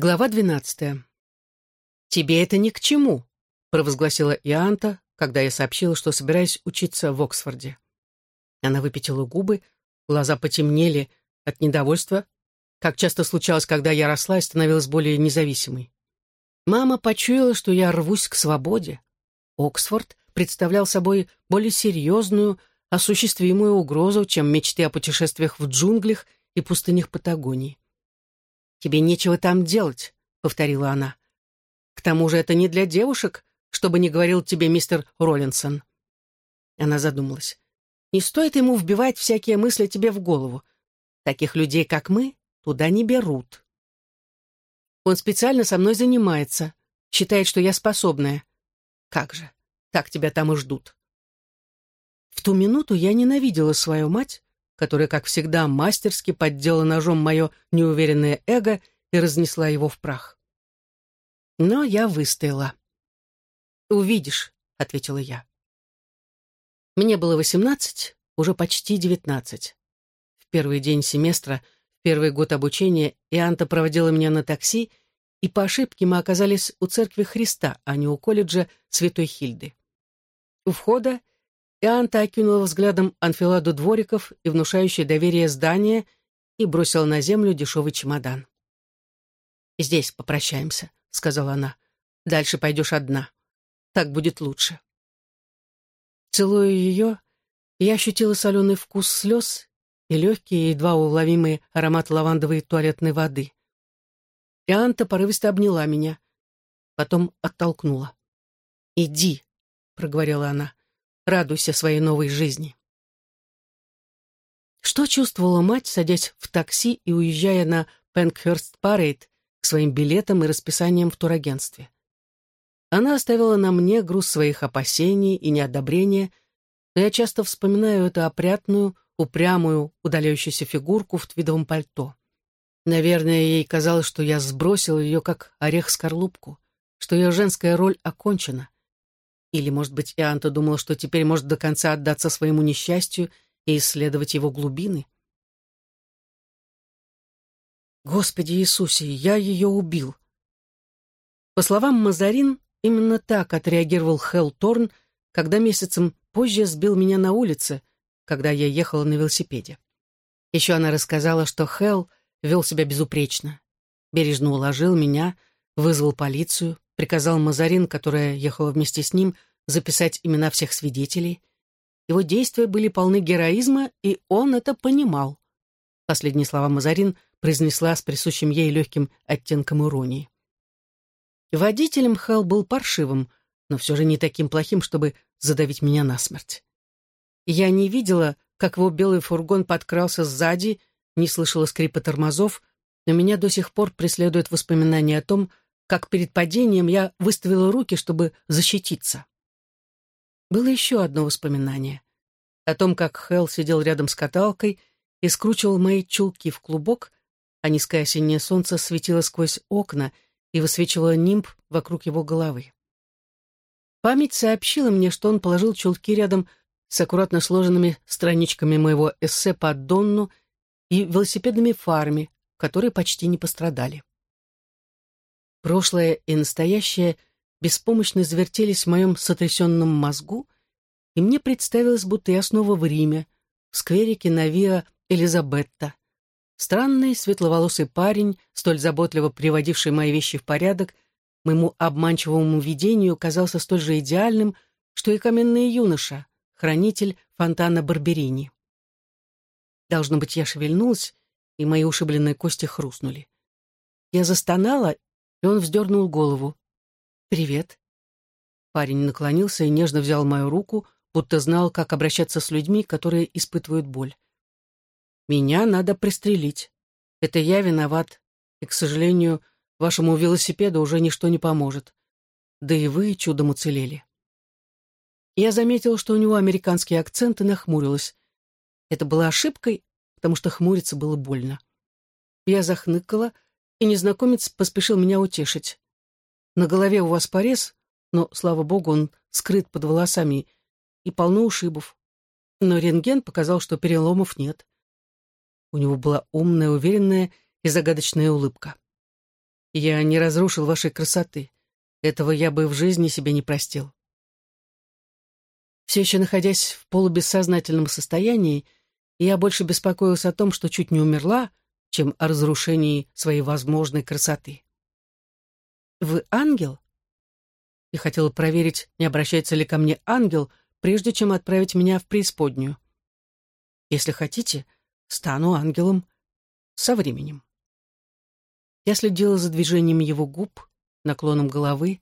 Глава двенадцатая. «Тебе это ни к чему», — провозгласила Ианта, когда я сообщила, что собираюсь учиться в Оксфорде. Она выпятила губы, глаза потемнели от недовольства, как часто случалось, когда я росла и становилась более независимой. Мама почуяла, что я рвусь к свободе. Оксфорд представлял собой более серьезную, осуществимую угрозу, чем мечты о путешествиях в джунглях и пустынях Патагонии. «Тебе нечего там делать», — повторила она. «К тому же это не для девушек, чтобы не говорил тебе мистер Роллинсон». Она задумалась. «Не стоит ему вбивать всякие мысли тебе в голову. Таких людей, как мы, туда не берут». Он специально со мной занимается, считает, что я способная. Как же, так тебя там и ждут. В ту минуту я ненавидела свою мать, которая, как всегда, мастерски поддела ножом мое неуверенное эго и разнесла его в прах. Но я выстояла. «Увидишь», — ответила я. Мне было восемнадцать, уже почти девятнадцать. В первый день семестра, в первый год обучения, Ианта проводила меня на такси, и по ошибке мы оказались у церкви Христа, а не у колледжа Святой Хильды. У входа Ианта окинула взглядом анфиладу двориков и внушающее доверие здания и бросила на землю дешевый чемодан. «Здесь попрощаемся», — сказала она. «Дальше пойдешь одна. Так будет лучше». Целуя ее, я ощутила соленый вкус слез и легкий, едва уловимый аромат лавандовой туалетной воды. Ианта порывисто обняла меня, потом оттолкнула. «Иди», — проговорила она радуйся своей новой жизни. Что чувствовала мать, садясь в такси и уезжая на Пенкхерст-Парейд к своим билетам и расписаниям в турагентстве? Она оставила на мне груз своих опасений и неодобрения, но я часто вспоминаю эту опрятную, упрямую, удаляющуюся фигурку в твидовом пальто. Наверное, ей казалось, что я сбросил ее как орех-скорлупку, что ее женская роль окончена. Или, может быть, Ианта думала, что теперь может до конца отдаться своему несчастью и исследовать его глубины? Господи Иисусе, я ее убил. По словам Мазарин, именно так отреагировал Хелл Торн, когда месяцем позже сбил меня на улице, когда я ехала на велосипеде. Еще она рассказала, что Хелл вел себя безупречно. Бережно уложил меня, вызвал полицию, приказал Мазарин, которая ехала вместе с ним, записать имена всех свидетелей. Его действия были полны героизма, и он это понимал. Последние слова Мазарин произнесла с присущим ей легким оттенком иронии. Водителем Хелл был паршивым, но все же не таким плохим, чтобы задавить меня насмерть. Я не видела, как его белый фургон подкрался сзади, не слышала скрипа тормозов, но меня до сих пор преследует воспоминание о том, как перед падением я выставила руки, чтобы защититься. Было еще одно воспоминание. О том, как Хелл сидел рядом с каталкой и скручивал мои чулки в клубок, а низкое осеннее солнце светило сквозь окна и высвечивало нимб вокруг его головы. Память сообщила мне, что он положил чулки рядом с аккуратно сложенными страничками моего эссе по Донну и велосипедными фарами, которые почти не пострадали. Прошлое и настоящее беспомощно завертелись в моем сотрясенном мозгу, и мне представилось, будто я снова в Риме, в скверике на Виа Элизабетта. Странный светловолосый парень, столь заботливо приводивший мои вещи в порядок, моему обманчивому видению казался столь же идеальным, что и каменный юноша, хранитель фонтана Барберини. Должно быть, я шевельнулась, и мои ушибленные кости хрустнули. Я застонала и он вздернул голову. «Привет». Парень наклонился и нежно взял мою руку, будто знал, как обращаться с людьми, которые испытывают боль. «Меня надо пристрелить. Это я виноват, и, к сожалению, вашему велосипеду уже ничто не поможет. Да и вы чудом уцелели». Я заметил, что у него американский акцент, и нахмурилась. Это была ошибкой, потому что хмуриться было больно. Я захныкала, и незнакомец поспешил меня утешить. На голове у вас порез, но, слава богу, он скрыт под волосами и полно ушибов. Но рентген показал, что переломов нет. У него была умная, уверенная и загадочная улыбка. я не разрушил вашей красоты. Этого я бы в жизни себе не простил. Все еще находясь в полубессознательном состоянии, я больше беспокоился о том, что чуть не умерла, чем о разрушении своей возможной красоты. «Вы ангел?» Я хотела проверить, не обращается ли ко мне ангел, прежде чем отправить меня в преисподнюю. Если хотите, стану ангелом со временем. Я следила за движением его губ, наклоном головы.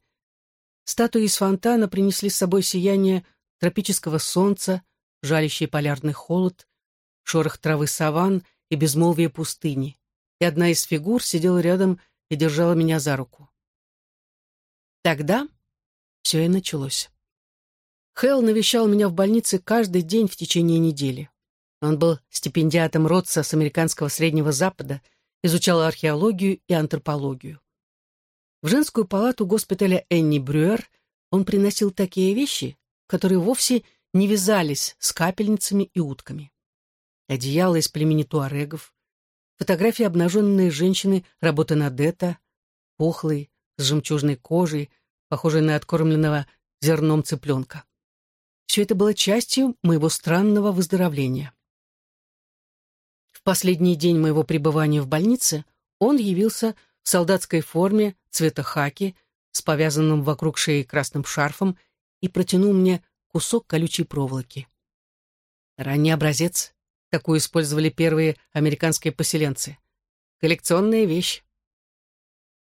Статуи из фонтана принесли с собой сияние тропического солнца, жалящий полярный холод, шорох травы саван и безмолвие пустыни. И одна из фигур сидела рядом и держала меня за руку. Тогда все и началось. Хелл навещал меня в больнице каждый день в течение недели. Он был стипендиатом Ротса с американского Среднего Запада, изучал археологию и антропологию. В женскую палату госпиталя Энни Брюер он приносил такие вещи, которые вовсе не вязались с капельницами и утками. Одеяло из племени туарегов, фотографии обнаженной женщины работы Надета, пухлой, с жемчужной кожей, похожей на откормленного зерном цыпленка. Все это было частью моего странного выздоровления. В последний день моего пребывания в больнице он явился в солдатской форме цвета хаки с повязанным вокруг шеи красным шарфом и протянул мне кусок колючей проволоки. Ранний образец. Такую использовали первые американские поселенцы. Коллекционная вещь.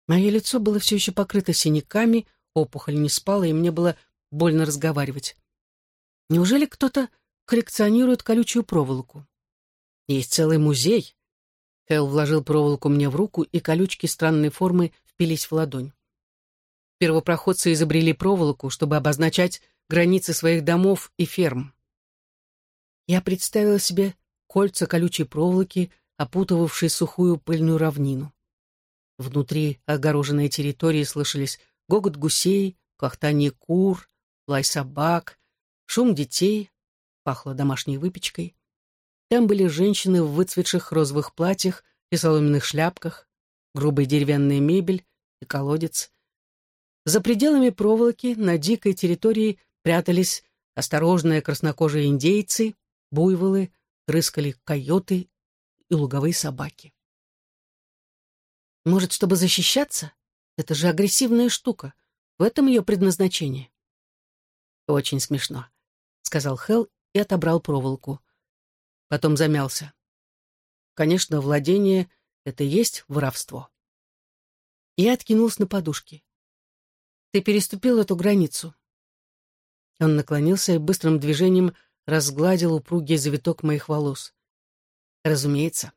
Мое лицо было все еще покрыто синяками, опухоль не спала, и мне было больно разговаривать. Неужели кто-то коллекционирует колючую проволоку? Есть целый музей. Кэл вложил проволоку мне в руку, и колючки странной формы впились в ладонь. Первопроходцы изобрели проволоку, чтобы обозначать границы своих домов и ферм. Я представила себе кольца колючей проволоки, опутывавшие сухую пыльную равнину. Внутри огороженной территории слышались гогот гусей, кахтание кур, лай собак, шум детей, пахло домашней выпечкой. Там были женщины в выцветших розовых платьях и соломенных шляпках, грубая деревянная мебель и колодец. За пределами проволоки на дикой территории прятались осторожные краснокожие индейцы, буйволы, рыскали койоты и луговые собаки. Может, чтобы защищаться? Это же агрессивная штука. В этом ее предназначение. Очень смешно, сказал Хелл и отобрал проволоку. Потом замялся. Конечно, владение — это и есть воровство. Я откинулся на подушки. Ты переступил эту границу. Он наклонился и быстрым движением разгладил упругий завиток моих волос. Разумеется,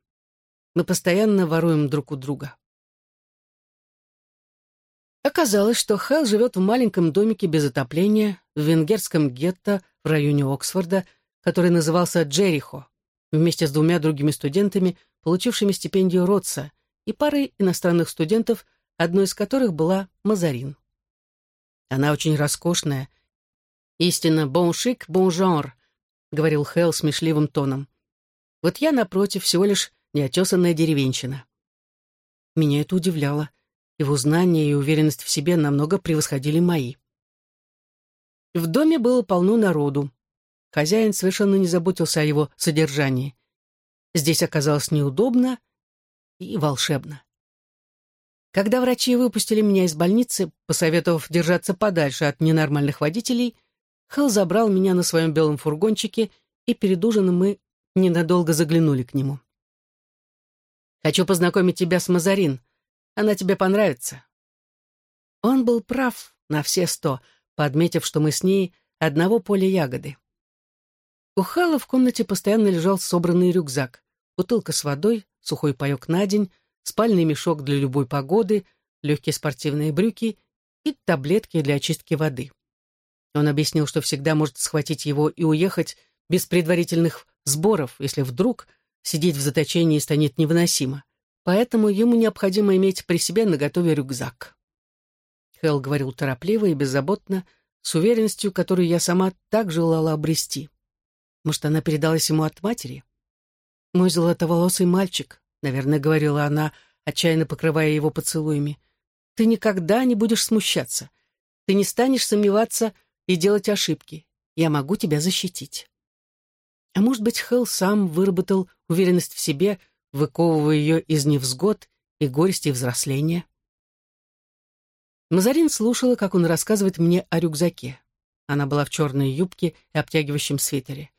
мы постоянно воруем друг у друга. Оказалось, что Хэл живет в маленьком домике без отопления в венгерском гетто в районе Оксфорда, который назывался Джерихо, вместе с двумя другими студентами, получившими стипендию Ротса, и парой иностранных студентов, одной из которых была Мазарин. Она очень роскошная. Истинно боншик, бонжанр, говорил Хелл смешливым тоном. Вот я, напротив, всего лишь неотесанная деревенщина. Меня это удивляло. Его знания и уверенность в себе намного превосходили мои. В доме было полно народу. Хозяин совершенно не заботился о его содержании. Здесь оказалось неудобно и волшебно. Когда врачи выпустили меня из больницы, посоветовав держаться подальше от ненормальных водителей, Хелл забрал меня на своем белом фургончике, и перед ужином мы ненадолго заглянули к нему. «Хочу познакомить тебя с Мазарин. Она тебе понравится». Он был прав на все сто, подметив, что мы с ней одного поля ягоды. У Хэлла в комнате постоянно лежал собранный рюкзак, бутылка с водой, сухой паек на день, спальный мешок для любой погоды, легкие спортивные брюки и таблетки для очистки воды. Он объяснил, что всегда может схватить его и уехать без предварительных сборов, если вдруг сидеть в заточении станет невыносимо. Поэтому ему необходимо иметь при себе наготове рюкзак. Хелл говорил торопливо и беззаботно, с уверенностью, которую я сама так желала обрести. Может, она передалась ему от матери? Мой золотоволосый мальчик, наверное, говорила она, отчаянно покрывая его поцелуями. ты никогда не будешь смущаться. Ты не станешь сомневаться и делать ошибки. Я могу тебя защитить. А может быть, Хелл сам выработал уверенность в себе, выковывая ее из невзгод и горести взросления. Мазарин слушала, как он рассказывает мне о рюкзаке. Она была в черной юбке и обтягивающем свитере.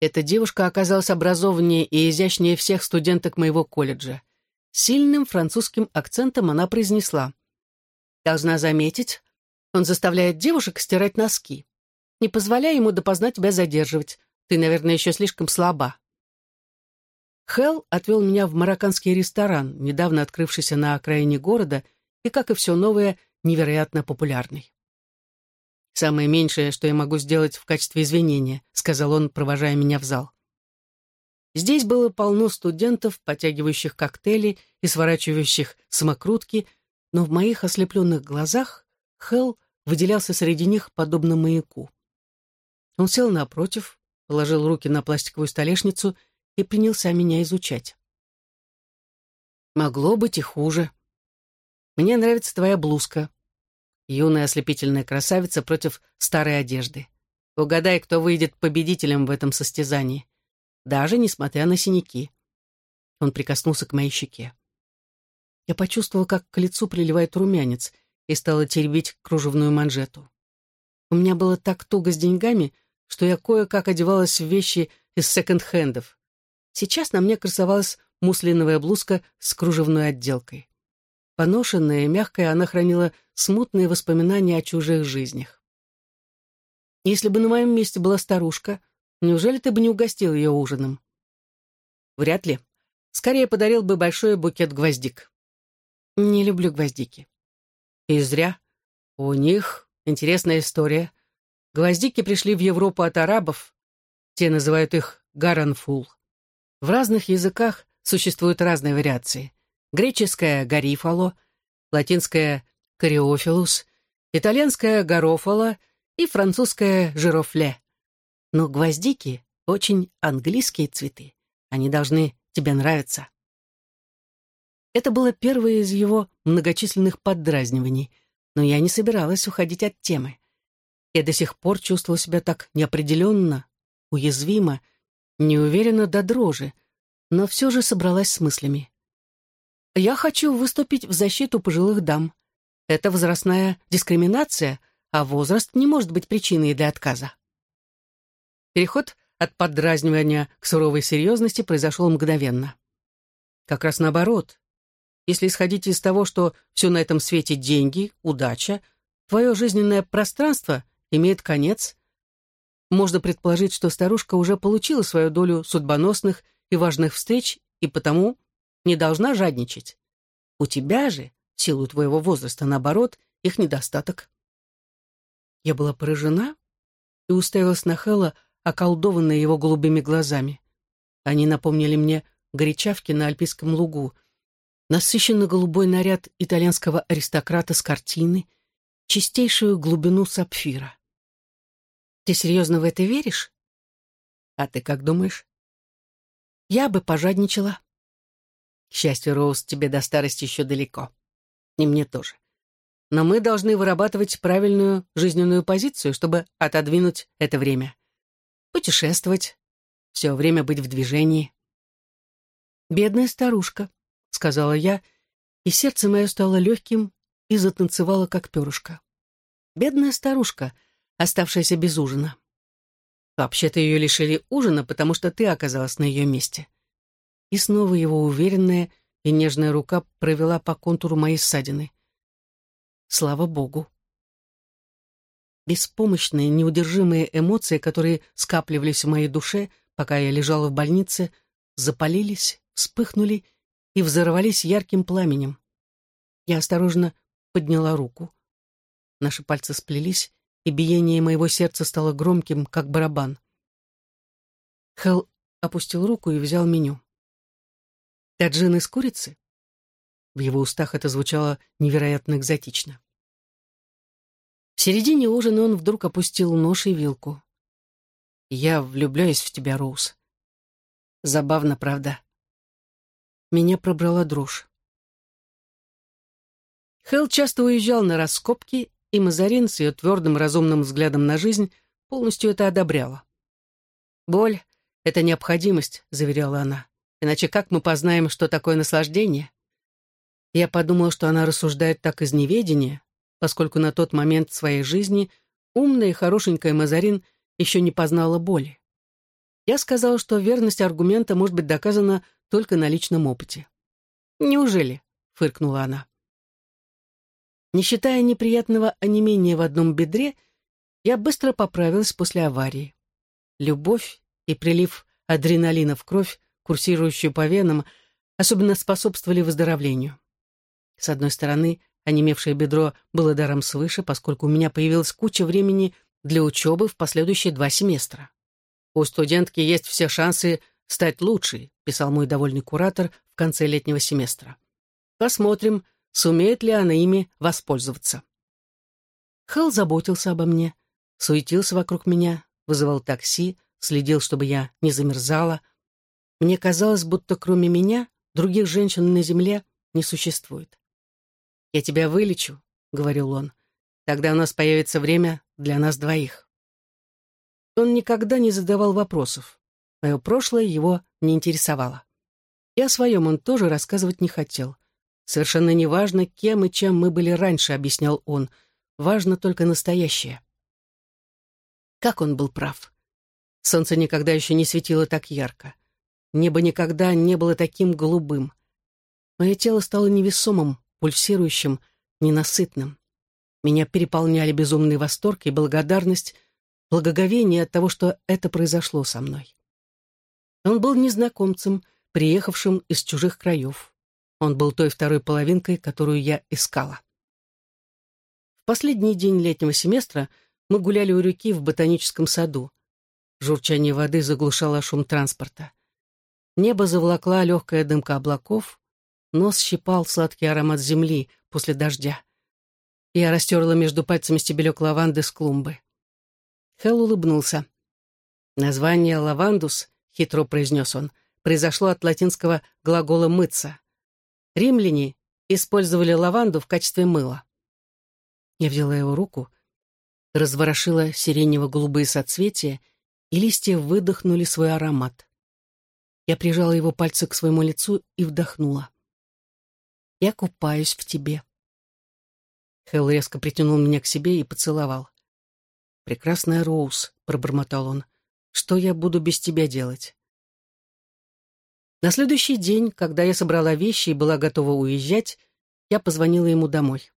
Эта девушка оказалась образованнее и изящнее всех студенток моего колледжа. Сильным французским акцентом она произнесла. «Должна заметить, он заставляет девушек стирать носки. Не позволяй ему допоздна тебя задерживать. Ты, наверное, еще слишком слаба». Хелл отвел меня в марокканский ресторан, недавно открывшийся на окраине города, и, как и все новое, невероятно популярный. «Самое меньшее, что я могу сделать в качестве извинения», сказал он, провожая меня в зал. Здесь было полно студентов, потягивающих коктейли и сворачивающих самокрутки, но в моих ослепленных глазах Хелл выделялся среди них подобно маяку. Он сел напротив, положил руки на пластиковую столешницу и принялся меня изучать. «Могло быть и хуже. Мне нравится твоя блузка. Юная ослепительная красавица против старой одежды. Угадай, кто выйдет победителем в этом состязании. Даже несмотря на синяки. Он прикоснулся к моей щеке. Я почувствовал, как к лицу приливает румянец, и стала теребить кружевную манжету. У меня было так туго с деньгами, что я кое-как одевалась в вещи из секонд-хендов. Сейчас на мне красовалась муслиновая блузка с кружевной отделкой. Поношенная и мягкая, она хранила смутные воспоминания о чужих жизнях. Если бы на моем месте была старушка, неужели ты бы не угостил ее ужином? Вряд ли. Скорее подарил бы большой букет гвоздик. Не люблю гвоздики. И зря. У них интересная история. Гвоздики пришли в Европу от арабов. Те называют их гаранфул. В разных языках существуют разные вариации греческое «гарифало», латинское «кориофилус», итальянское «гарофало» и французское «жирофле». Но гвоздики — очень английские цветы. Они должны тебе нравиться. Это было первое из его многочисленных поддразниваний, но я не собиралась уходить от темы. Я до сих пор чувствовала себя так неопределенно, уязвимо, неуверенно до дрожи, но все же собралась с мыслями. Я хочу выступить в защиту пожилых дам. Это возрастная дискриминация, а возраст не может быть причиной для отказа. Переход от поддразнивания к суровой серьезности произошел мгновенно. Как раз наоборот. Если исходить из того, что все на этом свете деньги, удача, твое жизненное пространство имеет конец, можно предположить, что старушка уже получила свою долю судьбоносных и важных встреч и потому не должна жадничать. У тебя же, в силу твоего возраста, наоборот, их недостаток. Я была поражена и уставилась на Хэлла, околдованная его голубыми глазами. Они напомнили мне горячавки на Альпийском лугу, насыщенно голубой наряд итальянского аристократа с картины, чистейшую глубину сапфира. Ты серьезно в это веришь? А ты как думаешь? Я бы пожадничала. К счастью, Роуз, тебе до старости еще далеко. И мне тоже. Но мы должны вырабатывать правильную жизненную позицию, чтобы отодвинуть это время. Путешествовать, все время быть в движении. «Бедная старушка», — сказала я, и сердце мое стало легким и затанцевало, как перышко. «Бедная старушка, оставшаяся без ужина». Вообще-то ее лишили ужина, потому что ты оказалась на ее месте и снова его уверенная и нежная рука провела по контуру моей ссадины. Слава Богу. Беспомощные, неудержимые эмоции, которые скапливались в моей душе, пока я лежала в больнице, запалились, вспыхнули и взорвались ярким пламенем. Я осторожно подняла руку. Наши пальцы сплелись, и биение моего сердца стало громким, как барабан. Хелл опустил руку и взял меню. Таджин из курицы? В его устах это звучало невероятно экзотично. В середине ужина он вдруг опустил нож и вилку. «Я влюбляюсь в тебя, Роуз». Забавно, правда? Меня пробрала дрожь. Хелл часто уезжал на раскопки, и Мазарин с ее твердым разумным взглядом на жизнь полностью это одобряла. «Боль — это необходимость», — заверяла она. «Иначе как мы познаем, что такое наслаждение?» Я подумала, что она рассуждает так из неведения, поскольку на тот момент своей жизни умная и хорошенькая Мазарин еще не познала боли. Я сказала, что верность аргумента может быть доказана только на личном опыте. «Неужели?» — фыркнула она. Не считая неприятного онемения в одном бедре, я быстро поправилась после аварии. Любовь и прилив адреналина в кровь, курсирующую по венам, особенно способствовали выздоровлению. С одной стороны, онемевшее бедро было даром свыше, поскольку у меня появилась куча времени для учебы в последующие два семестра. У студентки есть все шансы стать лучшей, писал мой довольный куратор в конце летнего семестра. Посмотрим, сумеет ли она ими воспользоваться. Хелл заботился обо мне, суетился вокруг меня, вызывал такси, следил, чтобы я не замерзала. Мне казалось, будто кроме меня других женщин на земле не существует. «Я тебя вылечу», — говорил он. «Тогда у нас появится время для нас двоих». Он никогда не задавал вопросов. Мое прошлое его не интересовало. И о своем он тоже рассказывать не хотел. Совершенно неважно, кем и чем мы были раньше, объяснял он. Важно только настоящее. Как он был прав. Солнце никогда еще не светило так ярко. Небо никогда не было таким голубым. Мое тело стало невесомым, пульсирующим, ненасытным. Меня переполняли безумный восторг и благодарность, благоговение от того, что это произошло со мной. Он был незнакомцем, приехавшим из чужих краев. Он был той второй половинкой, которую я искала. В последний день летнего семестра мы гуляли у реки в ботаническом саду. Журчание воды заглушало шум транспорта. Небо заволокла легкая дымка облаков, нос щипал сладкий аромат земли после дождя. Я растерла между пальцами стебелек лаванды с клумбы. Хелл улыбнулся. Название «лавандус», — хитро произнес он, произошло от латинского глагола «мыться». Римляне использовали лаванду в качестве мыла. Я взяла его руку, разворошила сиренево-голубые соцветия, и листья выдохнули свой аромат. Я прижала его пальцы к своему лицу и вдохнула. «Я купаюсь в тебе». Хелл резко притянул меня к себе и поцеловал. «Прекрасная Роуз», — пробормотал он, — «что я буду без тебя делать?» На следующий день, когда я собрала вещи и была готова уезжать, я позвонила ему домой.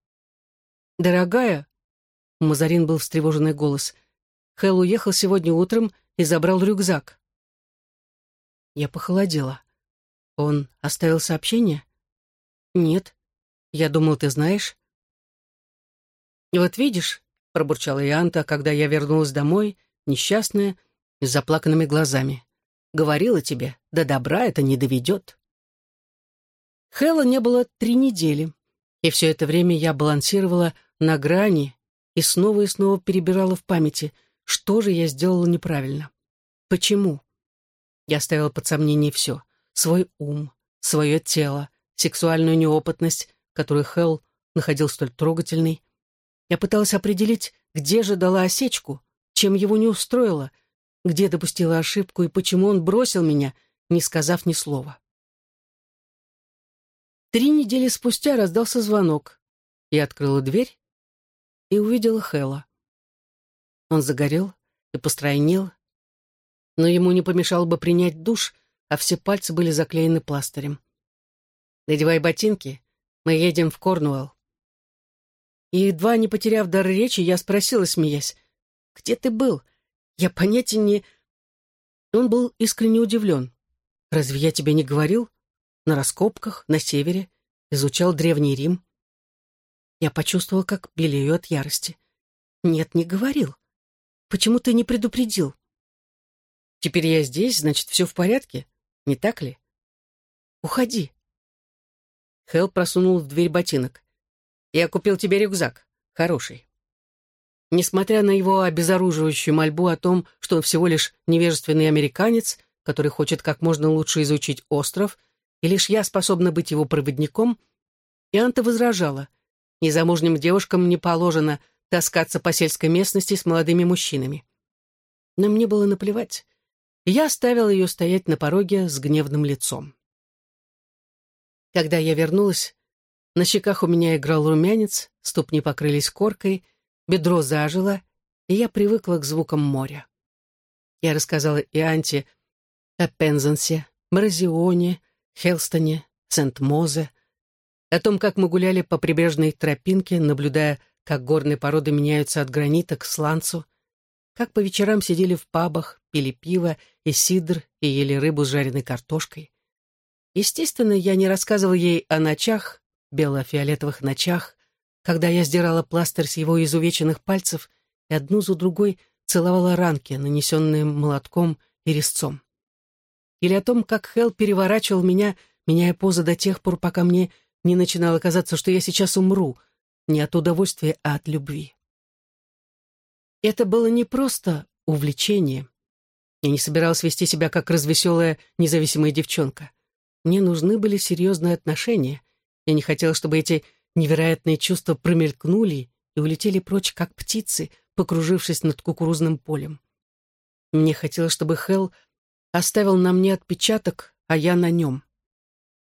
«Дорогая», — Мазарин был встревоженный голос, «Хелл уехал сегодня утром и забрал рюкзак». Я похолодела. «Он оставил сообщение?» «Нет. Я думал, ты знаешь». «Вот видишь», — пробурчала Ианта, когда я вернулась домой, несчастная, с заплаканными глазами. Говорила тебе, до добра это не доведет. Хэлла не было три недели, и все это время я балансировала на грани и снова и снова перебирала в памяти, что же я сделала неправильно. Почему? Я ставила под сомнение все. Свой ум, свое тело, сексуальную неопытность, которую Хелл находил столь трогательной. Я пыталась определить, где же дала осечку, чем его не устроило, где допустила ошибку и почему он бросил меня, не сказав ни слова. Три недели спустя раздался звонок. Я открыла дверь и увидела Хэлла. Он загорел и постройнел, но ему не помешало бы принять душ, а все пальцы были заклеены пластырем. «Надевай ботинки, мы едем в Корнуэлл». И едва не потеряв дар речи, я спросила, смеясь, «Где ты был? Я понятия не...» Он был искренне удивлен. «Разве я тебе не говорил? На раскопках, на севере, изучал Древний Рим». Я почувствовал, как белею от ярости. «Нет, не говорил. Почему ты не предупредил?» «Теперь я здесь, значит, все в порядке, не так ли?» «Уходи». Хелл просунул в дверь ботинок. «Я купил тебе рюкзак. Хороший. Несмотря на его обезоруживающую мольбу о том, что он всего лишь невежественный американец, который хочет как можно лучше изучить остров, и лишь я способна быть его проводником, Ианта возражала. Незамужним девушкам не положено таскаться по сельской местности с молодыми мужчинами. Но мне было наплевать. Я оставил ее стоять на пороге с гневным лицом. Когда я вернулась, на щеках у меня играл румянец, ступни покрылись коркой, бедро зажило, и я привыкла к звукам моря. Я рассказала и Анте о Пензенсе, Мразионе, Хелстоне, Сент-Мозе, о том, как мы гуляли по прибрежной тропинке, наблюдая, как горные породы меняются от гранита к сланцу, как по вечерам сидели в пабах, пили пиво и сидр и ели рыбу с жареной картошкой. Естественно, я не рассказывал ей о ночах, бело-фиолетовых ночах, когда я сдирала пластырь с его изувеченных пальцев и одну за другой целовала ранки, нанесенные молотком и резцом. Или о том, как Хелл переворачивал меня, меняя позы до тех пор, пока мне не начинало казаться, что я сейчас умру, не от удовольствия, а от любви. Это было не просто увлечение. Я не собиралась вести себя как развеселая, независимая девчонка. Мне нужны были серьезные отношения. Я не хотела, чтобы эти невероятные чувства промелькнули и улетели прочь, как птицы, покружившись над кукурузным полем. Мне хотелось, чтобы Хелл оставил на мне отпечаток, а я на нем.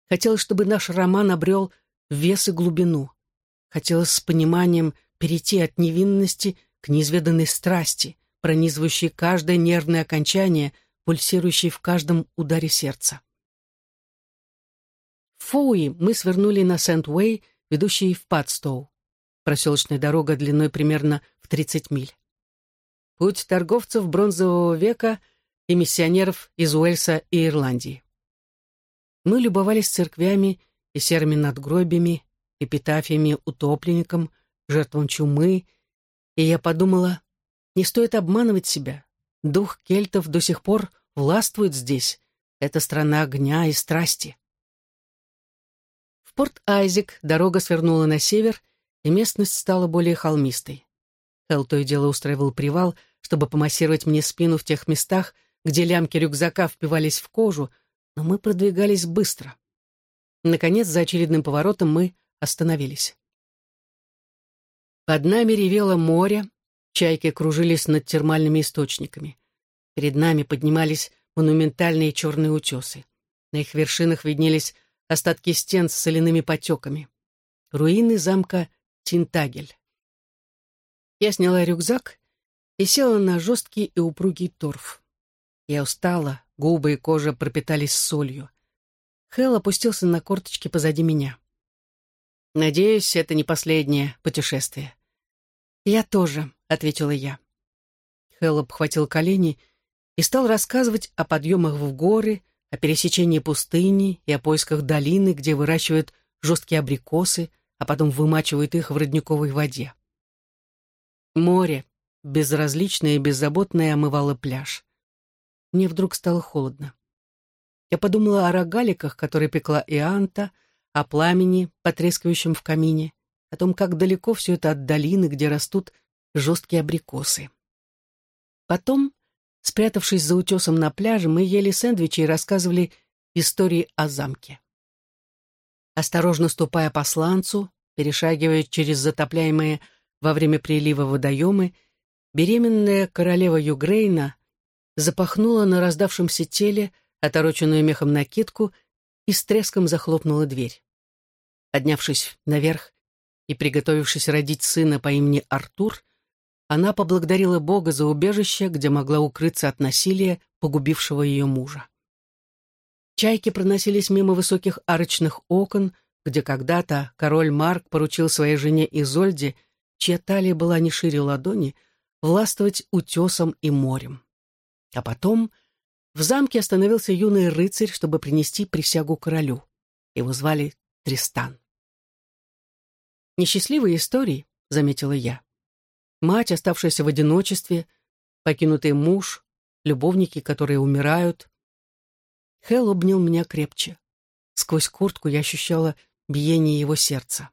Хотелось, чтобы наш роман обрел вес и глубину. Хотелось с пониманием перейти от невинности к неизведанной страсти, пронизывающей каждое нервное окончание, пульсирующей в каждом ударе сердца. В Фоуи мы свернули на Сент-Уэй, ведущий в Падстоу. Проселочная дорога длиной примерно в 30 миль. Путь торговцев бронзового века и миссионеров из Уэльса и Ирландии. Мы любовались церквями и серыми надгробиями, эпитафиями утопленникам, жертвам чумы, и я подумала, не стоит обманывать себя. Дух кельтов до сих пор властвует здесь. Это страна огня и страсти. Порт Айзек дорога свернула на север, и местность стала более холмистой. Хелл то и дело устраивал привал, чтобы помассировать мне спину в тех местах, где лямки рюкзака впивались в кожу, но мы продвигались быстро. Наконец, за очередным поворотом мы остановились. Под нами ревело море, чайки кружились над термальными источниками. Перед нами поднимались монументальные черные утесы. На их вершинах виднелись остатки стен с соляными потеками. Руины замка Тинтагель. Я сняла рюкзак и села на жесткий и упругий торф. Я устала, губы и кожа пропитались солью. Хэл опустился на корточки позади меня. «Надеюсь, это не последнее путешествие». «Я тоже», — ответила я. Хэл обхватил колени и стал рассказывать о подъемах в горы, о пересечении пустыни и о поисках долины, где выращивают жесткие абрикосы, а потом вымачивают их в родниковой воде. Море, безразличное и беззаботное, омывало пляж. Мне вдруг стало холодно. Я подумала о рогаликах, которые пекла Ианта, о пламени, потрескивающем в камине, о том, как далеко все это от долины, где растут жесткие абрикосы. Потом, спрятавшись за утесом на пляже, мы ели сэндвичи и рассказывали истории о замке. Осторожно ступая по сланцу, перешагивая через затопляемые во время прилива водоемы, беременная королева Югрейна запахнула на раздавшемся теле отороченную мехом накидку и с треском захлопнула дверь. Поднявшись наверх и приготовившись родить сына по имени Артур, она поблагодарила Бога за убежище, где могла укрыться от насилия, погубившего ее мужа. Чайки проносились мимо высоких арочных окон, где когда-то король Марк поручил своей жене Изольде, чья талия была не шире ладони, властвовать утесом и морем. А потом в замке остановился юный рыцарь, чтобы принести присягу королю. Его звали Тристан. «Несчастливые истории», — заметила я. Мать, оставшаяся в одиночестве, покинутый муж, любовники, которые умирают. Хелл обнял меня крепче. Сквозь куртку я ощущала биение его сердца.